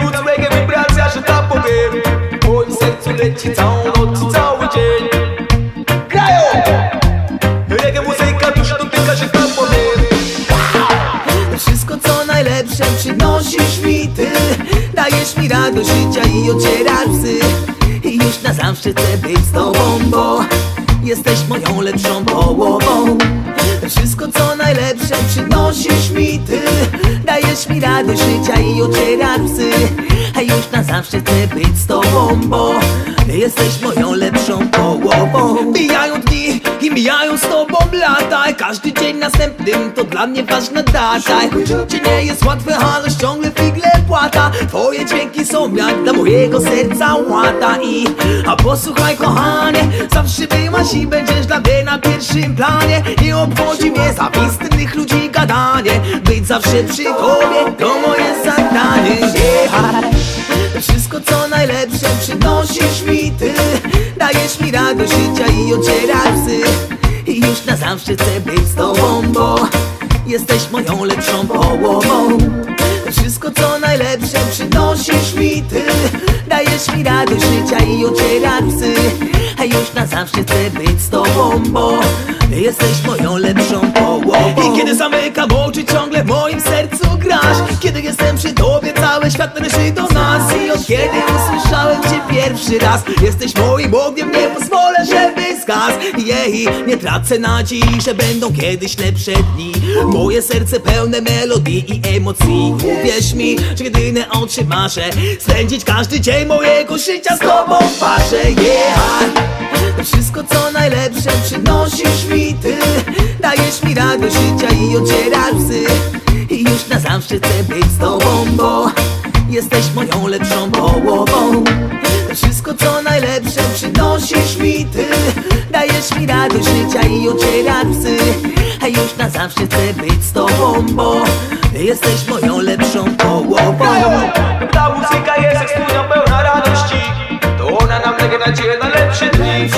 roots reggae with as the top of. Boy, set to let it down, not to tell muzyka dotyka Wszystko co najlepsze przynosisz mi ty. Dajesz mi radość życia i ociera psy. I już na zawsze chcę być z tobą, bo Jesteś moją lepszą połową. Wszystko co najlepsze przynosisz mi ty. Dajesz mi radość życia i ocierasz psy A już na zawsze chcę być z tobą, bo Jesteś moją lepszą połową. Mijają dni i mijają z tobą lata. Każdy dzień następnym to dla mnie ważna data. Życie nie jest łatwe, ale ciągle jak dla mojego serca łata I a posłuchaj kochanie Zawsze byłaś i będziesz dla mnie na pierwszym planie. Nie obchodzi mnie zawistnych ludzi gadanie Być zawsze przy tobie to moje zadanie. Yeah. Wszystko co najlepsze przynosisz mi ty. Dajesz mi radość życia i ocierasz psy. I już na zawsze chcę być z tobą, bo Jesteś moją lepszą połową Mi radość życia i ocierasz psy A już na zawsze chcę być z tobą, bo Jesteś moją lepszą połową. I kiedy zamykam oczy ciągle w moim sercu grasz. Kiedy jestem przy tobie cały świat należy do nas I od kiedy usłyszałem cię pierwszy raz. Jesteś moim ogniem, nie pozwolę, żeby zgasł. Jej, nie tracę nadziei, że będą kiedyś lepsze dni. Moje serce pełne melodii i emocji. Uwierz mi, że jedyne oczy marzę Spędzić każdy dzień mojego życia z tobą w parze Yeah wszystko co najlepsze przynosisz mi ty. Dajesz mi radość życia i ocierasz psy I już na zawsze chcę być z tobą, bo Jesteś moją lepszą połową. Wszystko co najlepsze przynosisz mi ty. Dajesz mi radość życia i ocierasz psy A już na zawsze chcę być z tobą, bo Jesteś moją lepszą połową. Ta muzyka jest jak studnia pełna radości. To ona nam daje nadzieję na lepsze dni